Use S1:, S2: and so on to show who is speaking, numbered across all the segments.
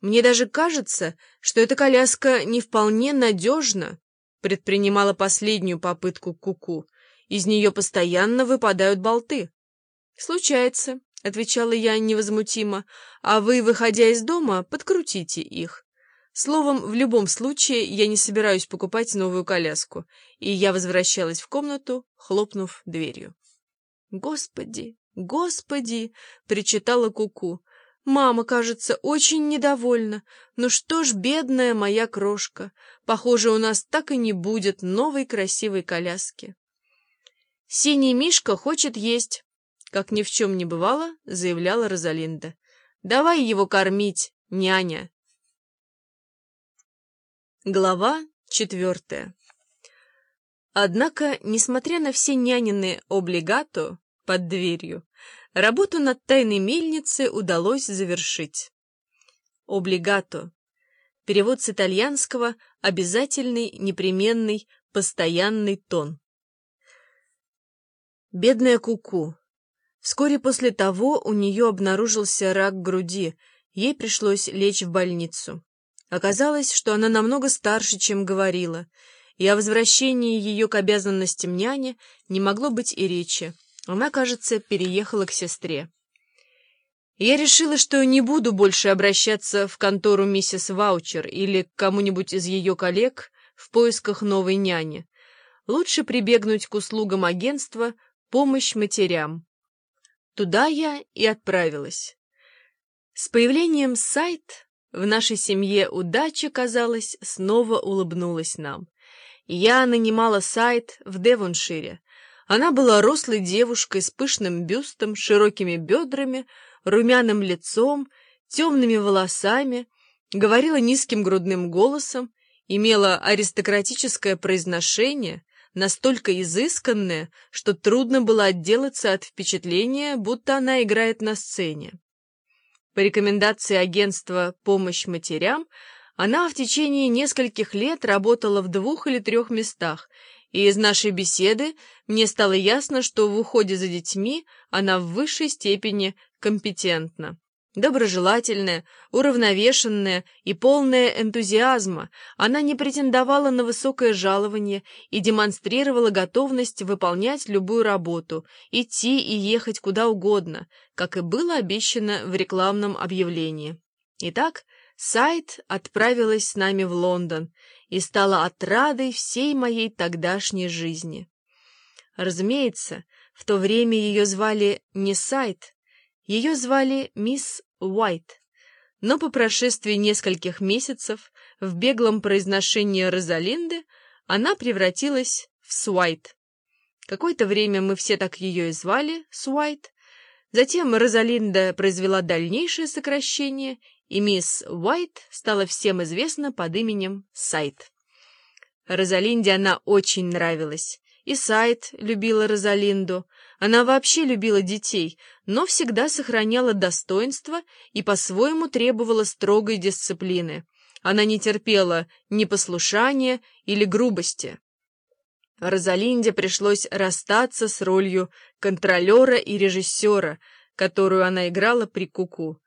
S1: Мне даже кажется, что эта коляска не вполне надежна, предпринимала последнюю попытку Куку. -ку. Из нее постоянно выпадают болты. Случается, — отвечала я невозмутимо, — а вы, выходя из дома, подкрутите их. Словом, в любом случае, я не собираюсь покупать новую коляску, и я возвращалась в комнату, хлопнув дверью. «Господи, господи!» — причитала Куку. «Мама, кажется, очень недовольна. Ну что ж, бедная моя крошка, похоже, у нас так и не будет новой красивой коляски». «Синий Мишка хочет есть», как ни в чем не бывало, заявляла Розалинда. «Давай его кормить, няня!» Глава четвертая Однако, несмотря на все нянины облигато под дверью, работу над тайной мельницей удалось завершить. Облигато. Перевод с итальянского «обязательный, непременный, постоянный тон». Бедная Куку. -ку. Вскоре после того у нее обнаружился рак груди, ей пришлось лечь в больницу. Оказалось, что она намного старше, чем говорила, и о возвращении ее к обязанностям няни не могло быть и речи. Она, кажется, переехала к сестре. Я решила, что не буду больше обращаться в контору миссис Ваучер или к кому-нибудь из ее коллег в поисках новой няни. Лучше прибегнуть к услугам агентства «Помощь матерям». Туда я и отправилась. С появлением сайт в нашей семье удача, казалось, снова улыбнулась нам. Я нанимала сайт в Девоншире. Она была рослой девушкой с пышным бюстом, широкими бедрами, румяным лицом, темными волосами, говорила низким грудным голосом, имела аристократическое произношение, настолько изысканная, что трудно было отделаться от впечатления, будто она играет на сцене. По рекомендации агентства «Помощь матерям» она в течение нескольких лет работала в двух или трех местах, и из нашей беседы мне стало ясно, что в уходе за детьми она в высшей степени компетентна. Доброжелательная, уравновешенная и полная энтузиазма, она не претендовала на высокое жалование и демонстрировала готовность выполнять любую работу, идти и ехать куда угодно, как и было обещано в рекламном объявлении. Итак, сайт отправилась с нами в Лондон и стала отрадой всей моей тогдашней жизни. Разумеется, в то время ее звали не сайт, ее звали мисс Уайт, но по прошествии нескольких месяцев в беглом произношении Розалинды она превратилась в Суайт. Какое-то время мы все так ее и звали, Суайт. Затем Розалинда произвела дальнейшее сокращение, и мисс Уайт стала всем известна под именем Сайт. Розалинде она очень нравилась. И Сайт любила Розалинду. Она вообще любила детей, но всегда сохраняла достоинство и по-своему требовала строгой дисциплины. Она не терпела непослушания или грубости. Розалинде пришлось расстаться с ролью контролера и режиссера, которую она играла при Куку.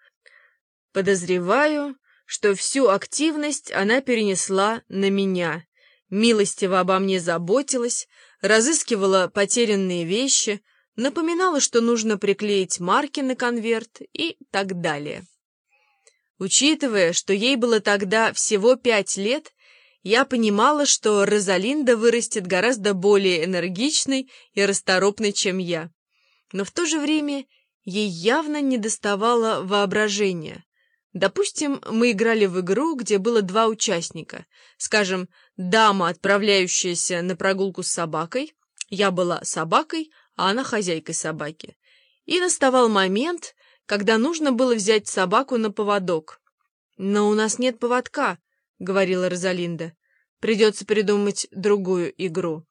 S1: Подозреваю, что всю активность она перенесла на меня, милостиво обо мне заботилась, разыскивала потерянные вещи, напоминала, что нужно приклеить марки на конверт и так далее. Учитывая, что ей было тогда всего пять лет, я понимала, что Розалинда вырастет гораздо более энергичной и расторопной, чем я. Но в то же время ей явно недоставало воображения. Допустим, мы играли в игру, где было два участника. Скажем, дама, отправляющаяся на прогулку с собакой, я была собакой, а она хозяйкой собаки. И наставал момент, когда нужно было взять собаку на поводок. «Но у нас нет поводка», — говорила Розалинда. «Придется придумать другую игру».